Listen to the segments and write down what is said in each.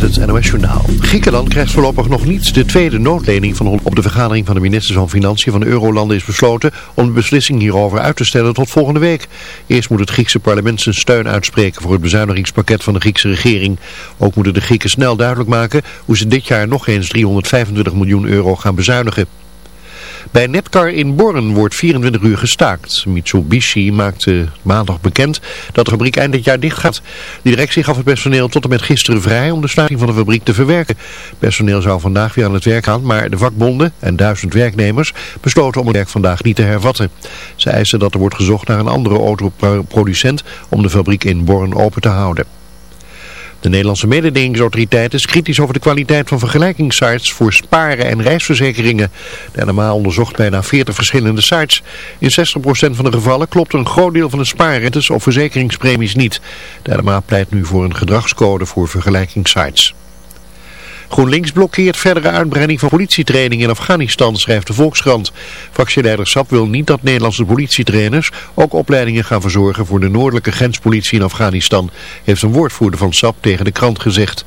het NOS Journaal. Griekenland krijgt voorlopig nog niet de tweede noodlening van op de vergadering van de ministers van Financiën van de Eurolanden is besloten om de beslissing hierover uit te stellen tot volgende week. Eerst moet het Griekse parlement zijn steun uitspreken voor het bezuinigingspakket van de Griekse regering. Ook moeten de Grieken snel duidelijk maken hoe ze dit jaar nog eens 325 miljoen euro gaan bezuinigen. Bij Netcar in Born wordt 24 uur gestaakt. Mitsubishi maakte maandag bekend dat de fabriek eind dit jaar dicht gaat. De directie gaf het personeel tot en met gisteren vrij om de sluiting van de fabriek te verwerken. personeel zou vandaag weer aan het werk gaan, maar de vakbonden en duizend werknemers besloten om het werk vandaag niet te hervatten. Ze eisen dat er wordt gezocht naar een andere autoproducent om de fabriek in Born open te houden. De Nederlandse mededingingsautoriteit is kritisch over de kwaliteit van vergelijkingssites voor sparen en reisverzekeringen. De NMA onderzocht bijna 40 verschillende sites. In 60% van de gevallen klopt een groot deel van de spaarrentes of verzekeringspremies niet. De pleit nu voor een gedragscode voor vergelijkingssites. GroenLinks blokkeert verdere uitbreiding van politietraining in Afghanistan, schrijft de Volkskrant. Fractieleider Sap wil niet dat Nederlandse politietrainers ook opleidingen gaan verzorgen voor de noordelijke grenspolitie in Afghanistan, heeft een woordvoerder van Sap tegen de krant gezegd.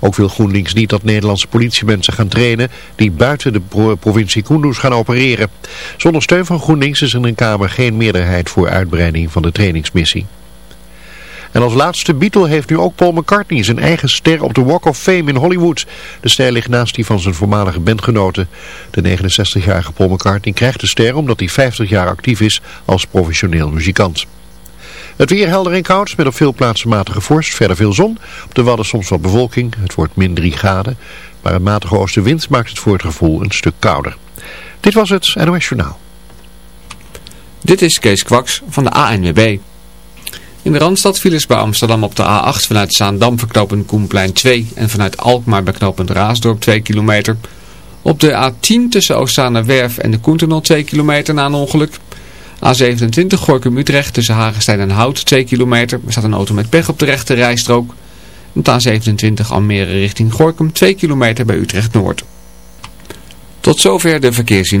Ook wil GroenLinks niet dat Nederlandse politiemensen gaan trainen die buiten de provincie Kunduz gaan opereren. Zonder steun van GroenLinks is in de Kamer geen meerderheid voor uitbreiding van de trainingsmissie. En als laatste Beatle heeft nu ook Paul McCartney zijn eigen ster op de Walk of Fame in Hollywood. De ster ligt naast die van zijn voormalige bandgenoten. De 69-jarige Paul McCartney krijgt de ster omdat hij 50 jaar actief is als professioneel muzikant. Het weer helder en koud met op veel plaatsen matige vorst. Verder veel zon. Op de Wadden soms wat bewolking. Het wordt min 3 graden. Maar een matige oostenwind maakt het voor het gevoel een stuk kouder. Dit was het NOS Journaal. Dit is Kees Kwaks van de ANWB. In de Randstad files bij Amsterdam op de A8 vanuit Zaandam verknopend Koenplein 2 en vanuit Alkmaar bij knooppunt Raasdorp 2 kilometer. Op de A10 tussen Werf en de Koentunnel 2 kilometer na een ongeluk. A27 Gorkum Utrecht tussen Hagenstein en Hout 2 kilometer. Er staat een auto met pech op de rechte rijstrook. Op de A27 Almere richting Gorkum 2 kilometer bij Utrecht Noord. Tot zover de verkeerszien.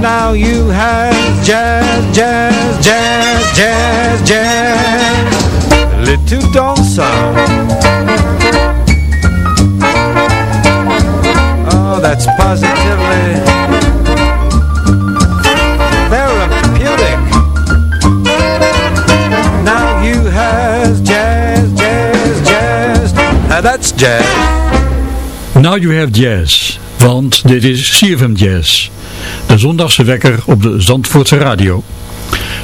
now you have jazz, jazz, jazz, jazz, jazz Little dancer Oh, that's positively that's jazz. Now you have jazz, want dit is CFM Jazz. Zondagse wekker op de Zandvoortse radio.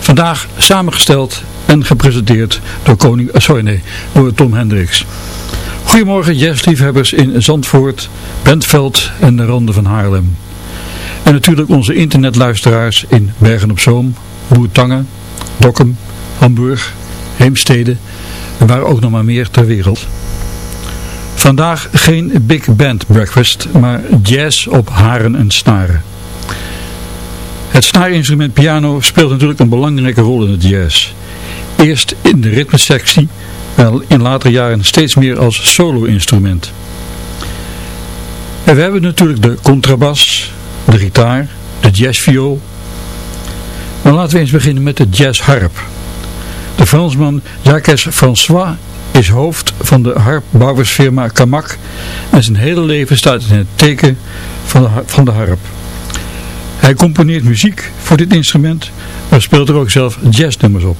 Vandaag samengesteld en gepresenteerd door, koning, eh, sorry nee, door Tom Hendricks. Goedemorgen jazzliefhebbers in Zandvoort, Bentveld en de randen van Haarlem. En natuurlijk onze internetluisteraars in Bergen-op-Zoom, Boertangen, Dokkum, Hamburg, Heemstede en waar ook nog maar meer ter wereld. Vandaag geen big band breakfast, maar jazz op haren en snaren. Het snaarinstrument piano speelt natuurlijk een belangrijke rol in de jazz. Eerst in de ritmesectie, wel in latere jaren steeds meer als solo-instrument. En we hebben natuurlijk de contrabas, de gitaar, de jazzviool. Maar laten we eens beginnen met de jazzharp. De Fransman Jacques François is hoofd van de harpbouwersfirma Camac en zijn hele leven staat in het teken van van de harp. Hij componeert muziek voor dit instrument, maar speelt er ook zelf jazznummers op.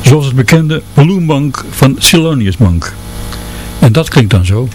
Zoals het bekende Bloembank van Silonius Bank. En dat klinkt dan zo.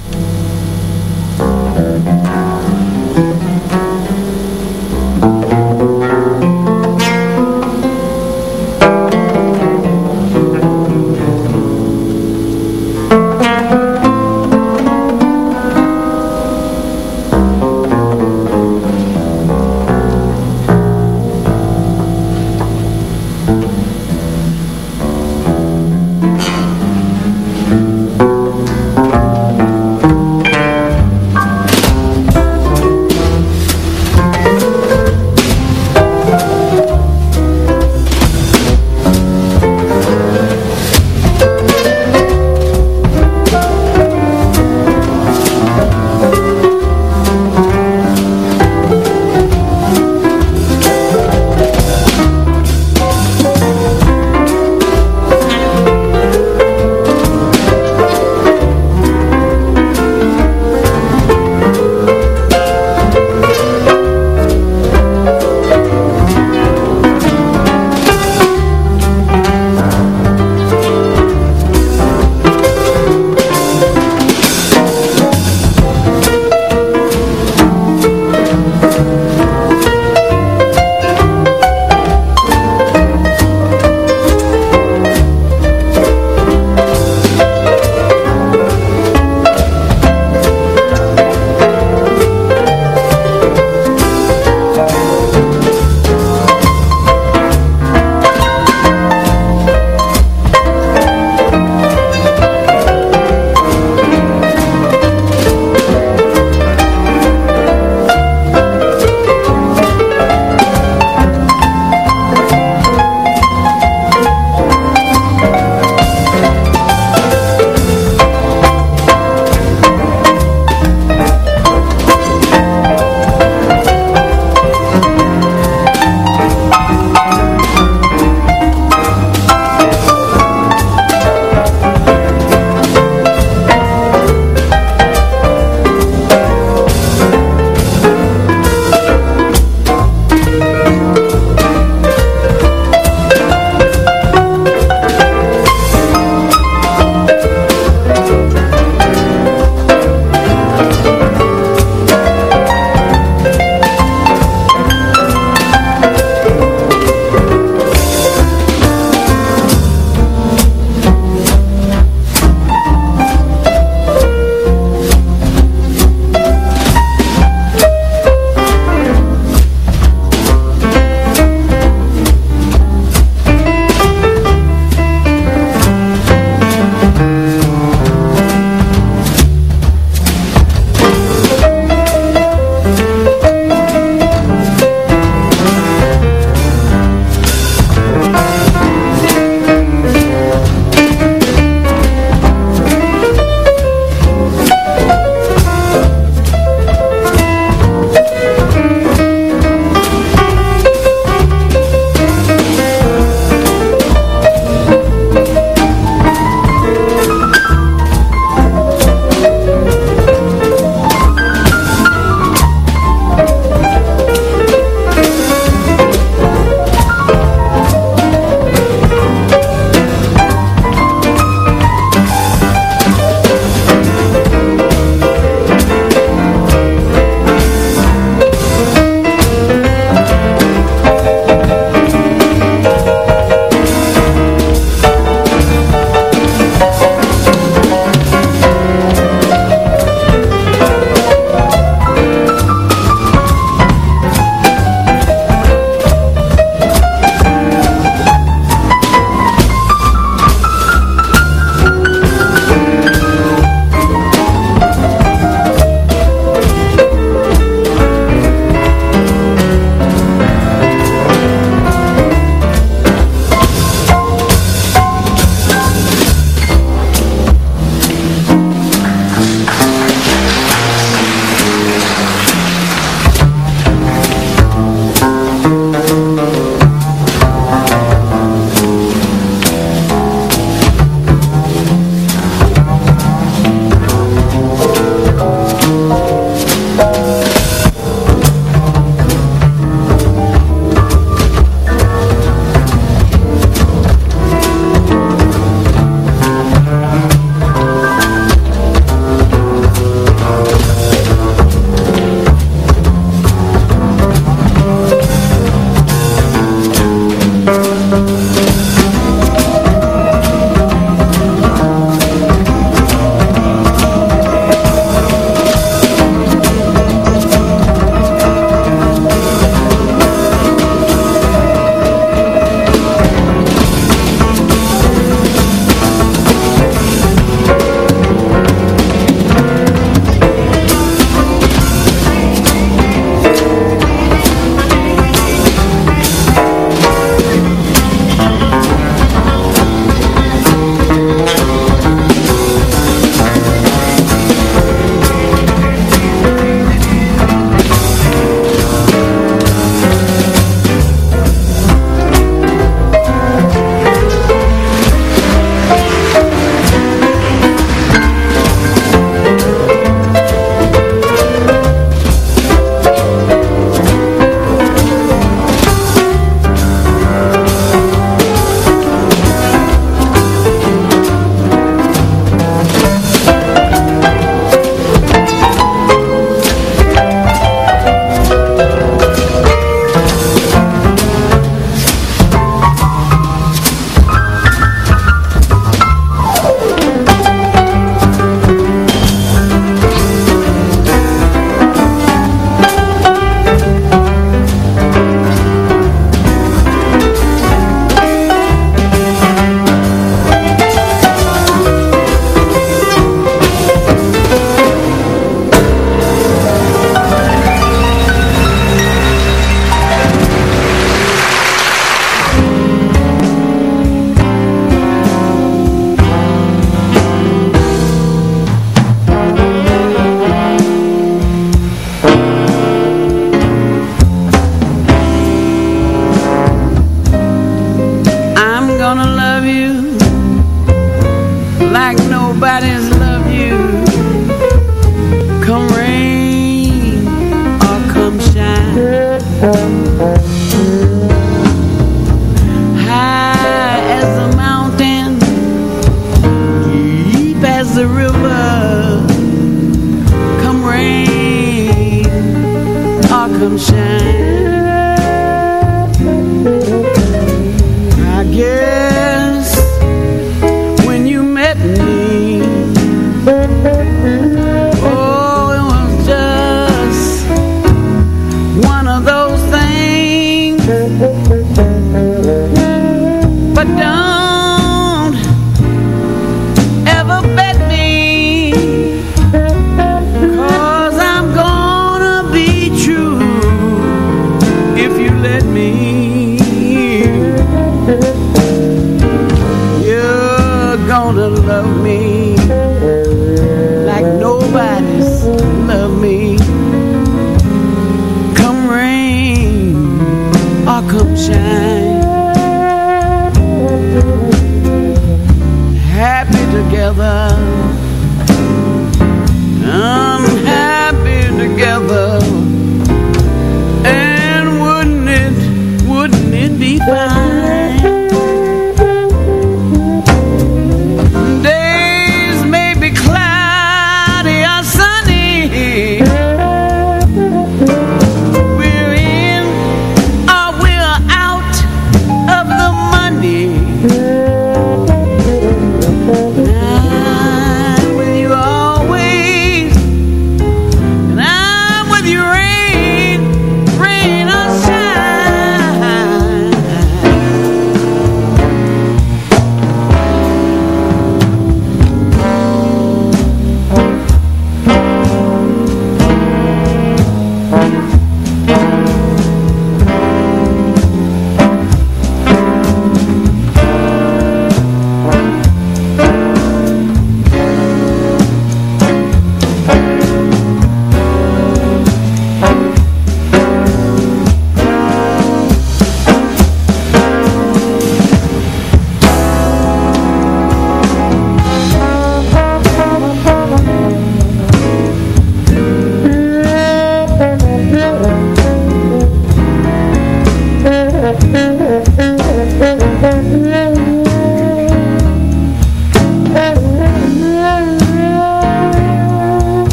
be found.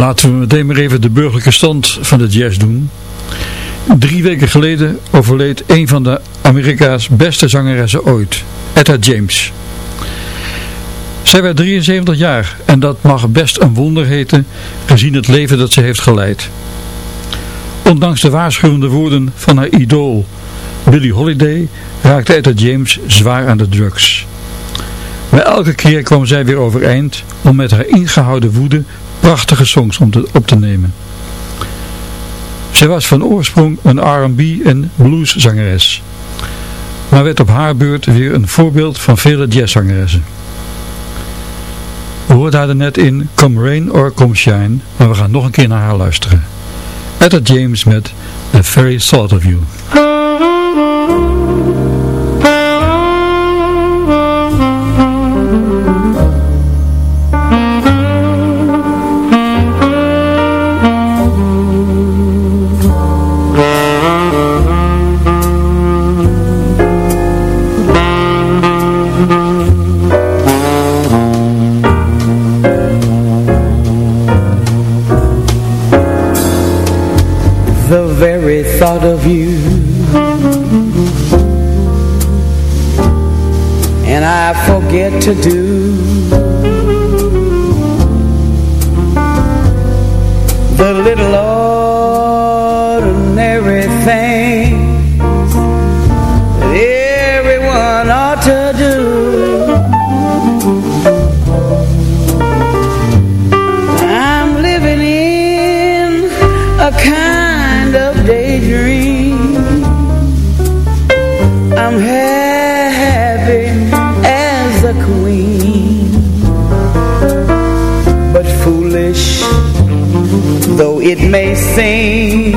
Laten we meteen maar even de burgerlijke stand van de jazz doen. Drie weken geleden overleed een van de Amerika's beste zangeressen ooit, Etta James. Zij werd 73 jaar en dat mag best een wonder heten gezien het leven dat ze heeft geleid. Ondanks de waarschuwende woorden van haar idool Billie Holiday raakte Etta James zwaar aan de drugs. Maar elke keer kwam zij weer overeind om met haar ingehouden woede prachtige songs om te, op te nemen. Zij was van oorsprong een R&B en blueszangeres, maar werd op haar beurt weer een voorbeeld van vele jazzzangeressen. We hoorden haar net in Come Rain or Come Shine, maar we gaan nog een keer naar haar luisteren. Etta James met The Very Thought of You. To do seem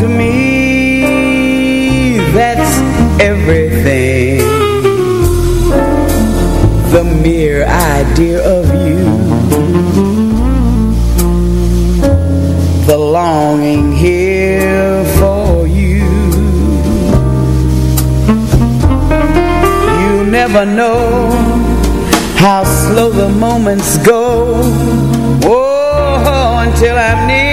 to me, that's everything. The mere idea of you the longing here for you. You never know how slow the moments go till I'm near.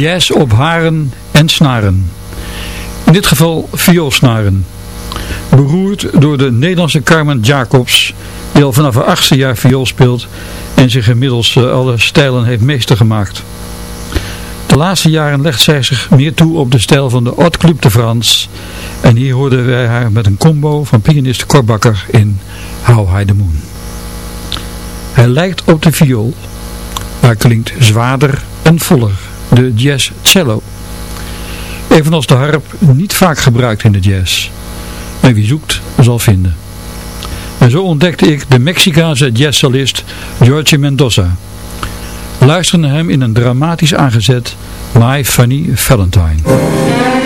Jazz op haren en snaren. In dit geval vioolsnaren. Beroerd door de Nederlandse Carmen Jacobs, die al vanaf haar achtste jaar viool speelt en zich inmiddels eh, alle stijlen heeft meester gemaakt. De laatste jaren legt zij zich meer toe op de stijl van de Haute Club de France. En hier hoorden wij haar met een combo van pianist Korbakker in How High the Moon. Hij lijkt op de viool, maar klinkt zwaarder en voller, de jazz cello. Evenals de harp niet vaak gebruikt in de jazz. Maar wie zoekt zal vinden. En zo ontdekte ik de Mexicaanse jazzcellist George Mendoza. Luister naar hem in een dramatisch aangezet My Funny Valentine.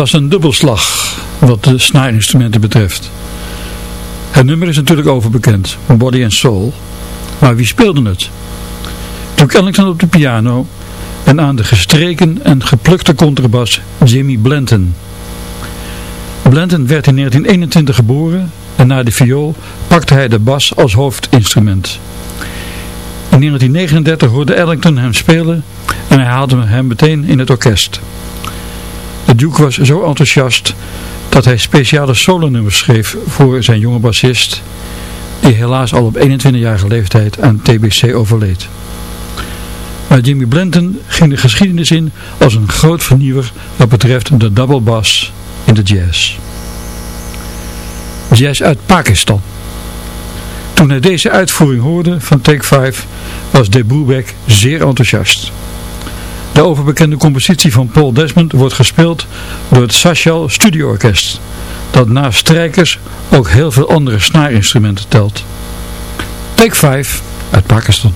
Was een dubbelslag wat de snaarinstrumenten betreft. Het nummer is natuurlijk overbekend, Body and Soul. Maar wie speelde het? Duke Ellington op de piano en aan de gestreken en geplukte contrabas Jimmy Blanton. Blanton werd in 1921 geboren en na de viool pakte hij de bas als hoofdinstrument. In 1939 hoorde Ellington hem spelen en hij haalde hem meteen in het orkest. De Duke was zo enthousiast dat hij speciale solonummers schreef voor zijn jonge bassist, die helaas al op 21-jarige leeftijd aan TBC overleed. Maar Jimmy Blanton ging de geschiedenis in als een groot vernieuwer wat betreft de double bass in de jazz. Jazz uit Pakistan. Toen hij deze uitvoering hoorde van Take 5 was De Brubeck zeer enthousiast. De overbekende compositie van Paul Desmond wordt gespeeld door het Sachal Studio Orkest, dat naast strijkers ook heel veel andere snaarinstrumenten telt. Take 5 uit Pakistan.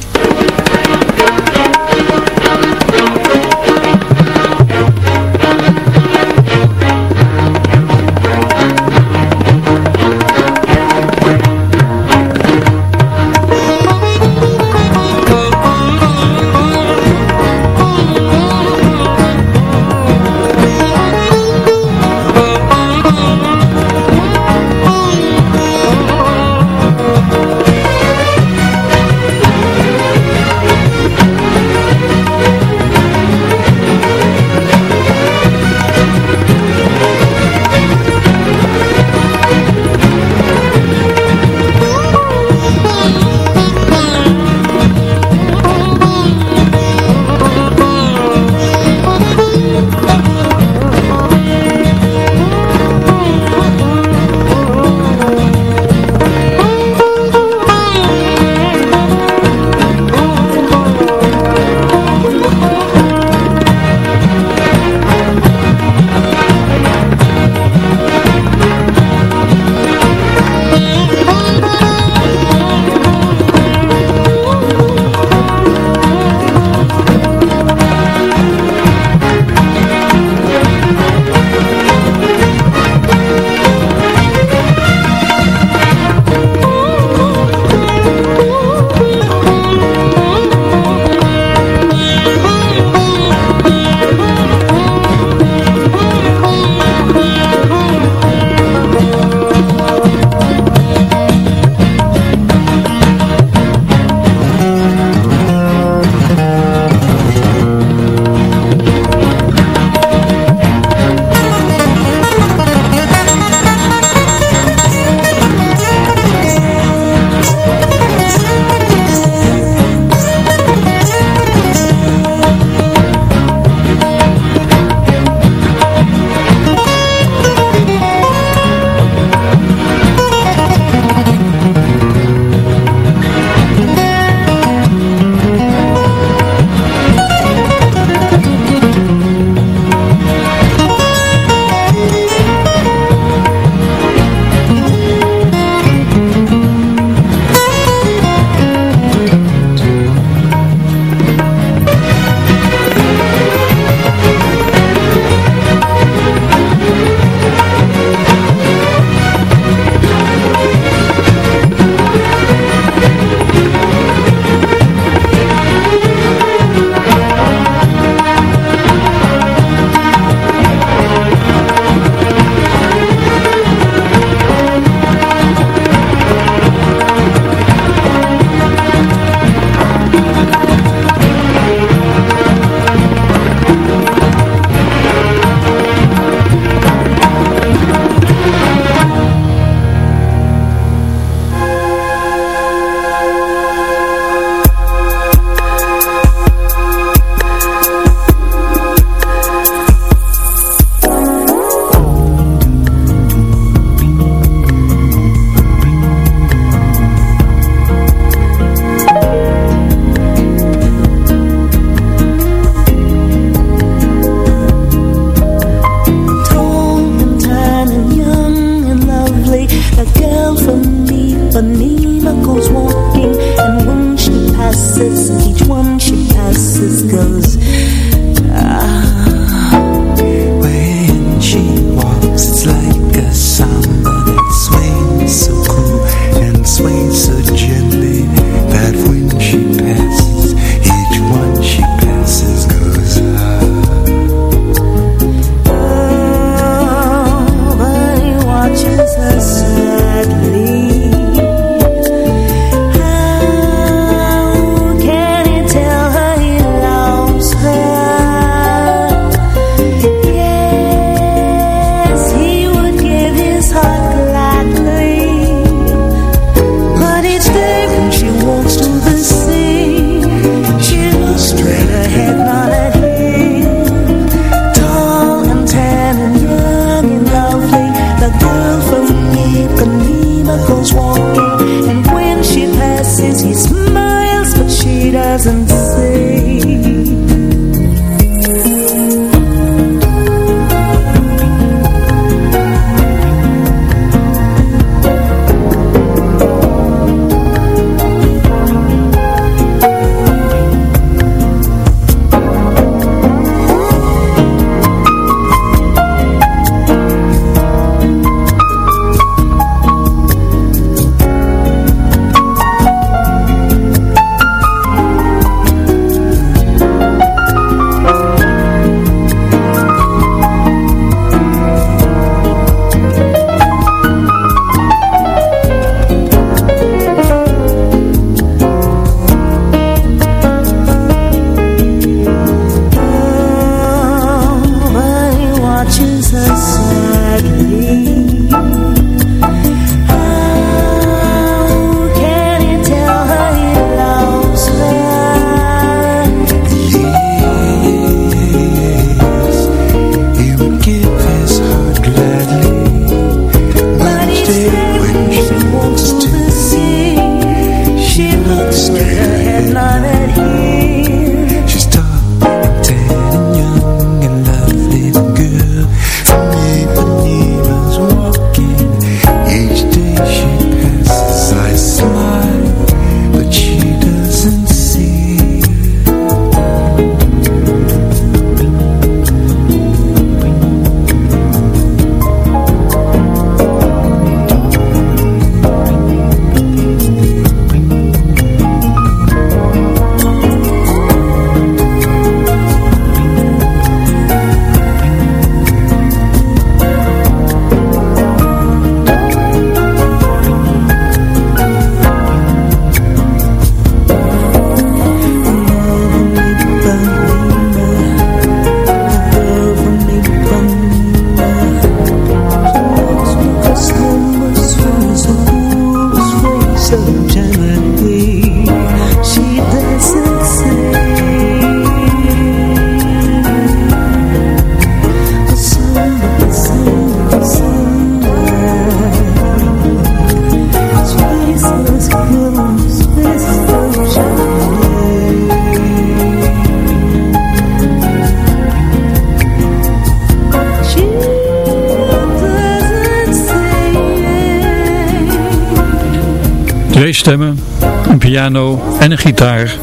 Gitaar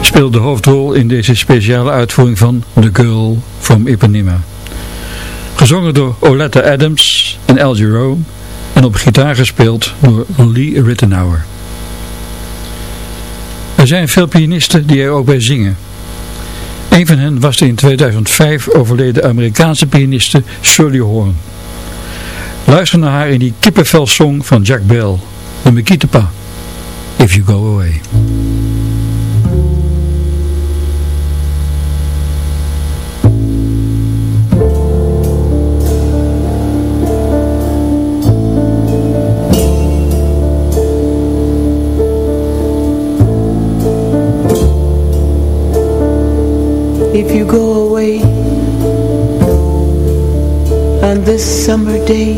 speelden de hoofdrol in deze speciale uitvoering van The Girl from Ipanema. Gezongen door Oletta Adams en Al Jarreau en op gitaar gespeeld door Lee Rittenauer. Er zijn veel pianisten die er ook bij zingen. Een van hen was de in 2005 overleden Amerikaanse pianiste Shirley Horn. Luister naar haar in die kippenvelsong van Jack Bell, de Mekitepa. If you go away. If you go away on this summer day.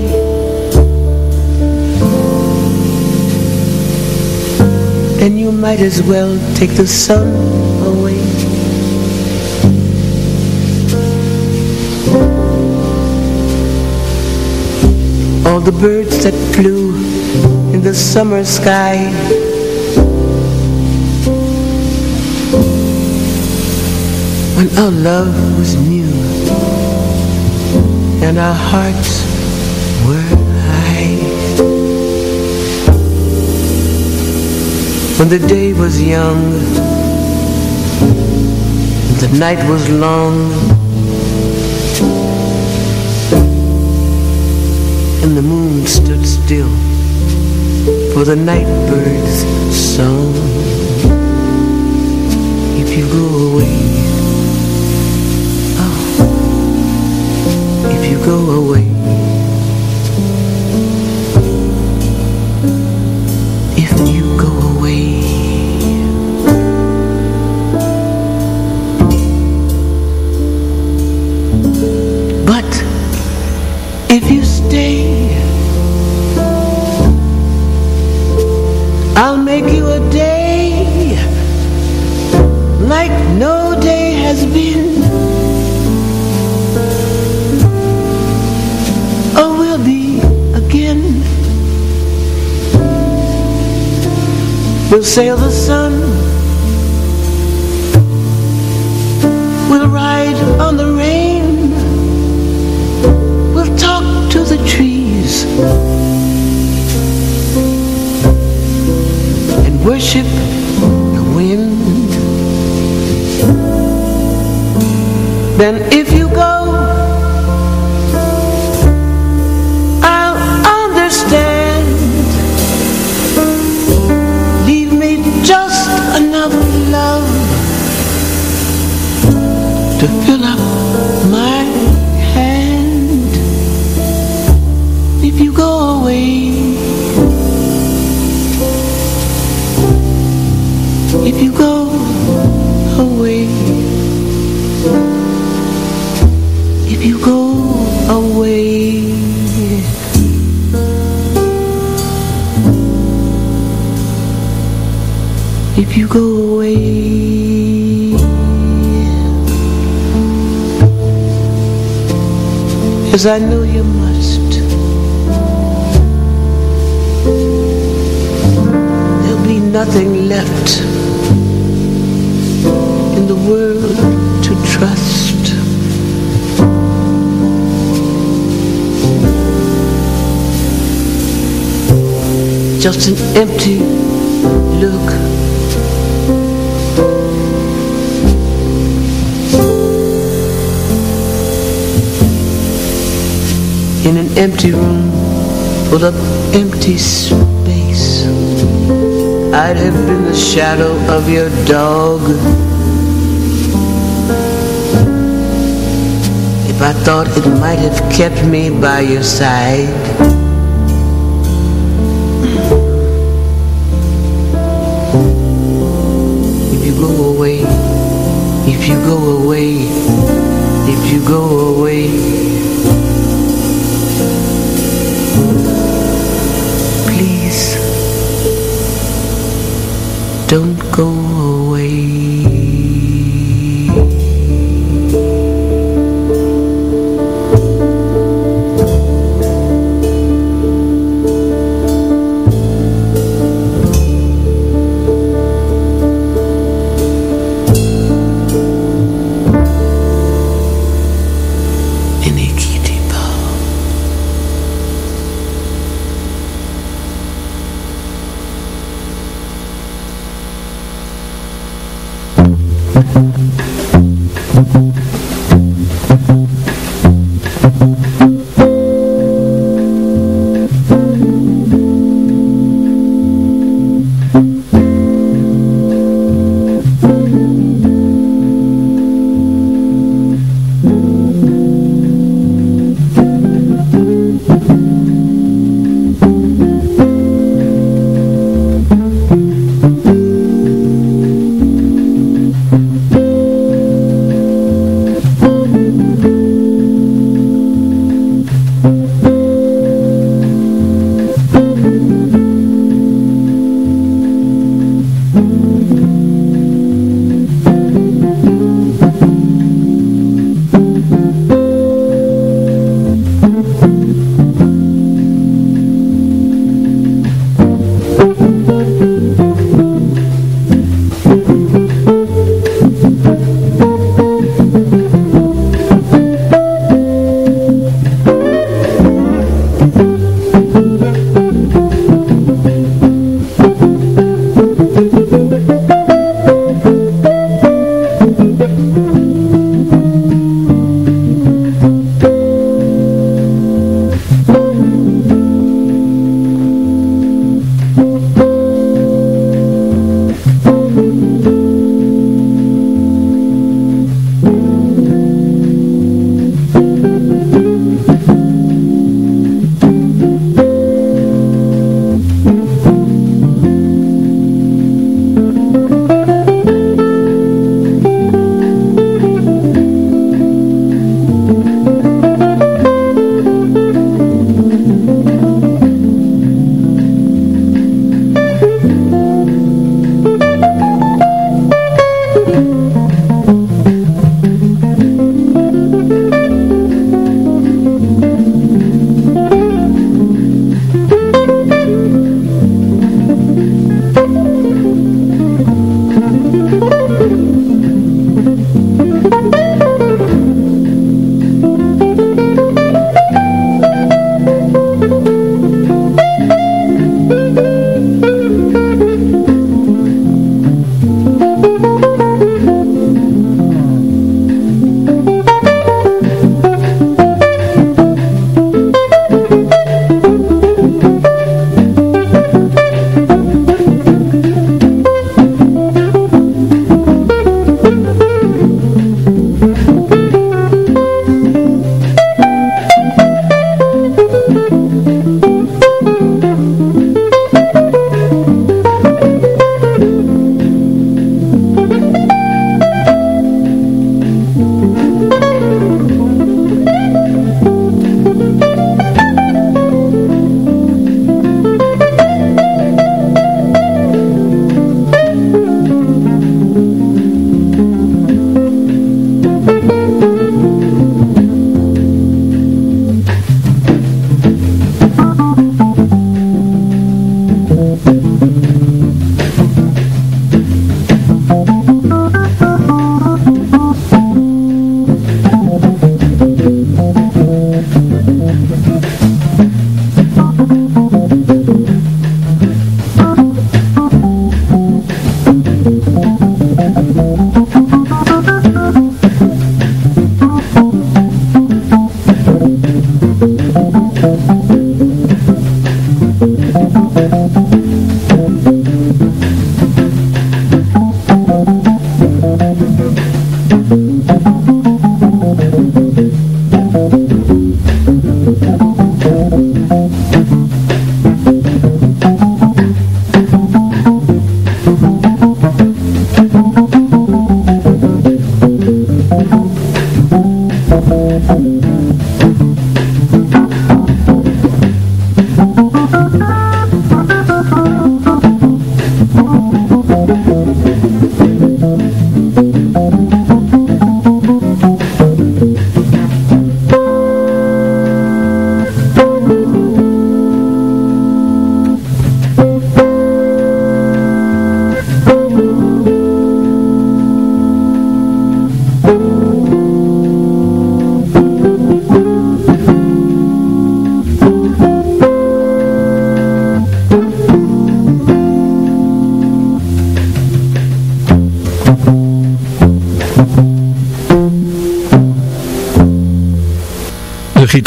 Then you might as well take the sun away. All the birds that flew in the summer sky when our love was new and our hearts were high. When the day was young and the night was long and the moon stood still for the night bird's song. If you go away go away. Sail the sun. We'll ride on the rain. We'll talk to the trees and worship As I know you must. There'll be nothing left In the world to trust. Just an empty empty room full of empty space. I'd have been the shadow of your dog if I thought it might have kept me by your side. If you go away, if you go away, if you go away. Don't go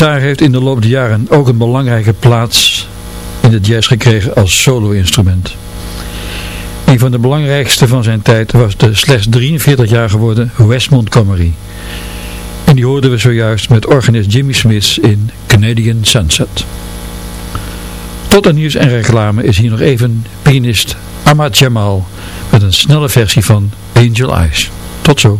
gitaar heeft in de loop der jaren ook een belangrijke plaats in de jazz gekregen als solo-instrument. Een van de belangrijkste van zijn tijd was de slechts 43 jaar geworden Wes Montgomery. En die hoorden we zojuist met organist Jimmy Smith in Canadian Sunset. Tot aan nieuws en reclame is hier nog even pianist Ahmad Jamal met een snelle versie van Angel Eyes. Tot zo.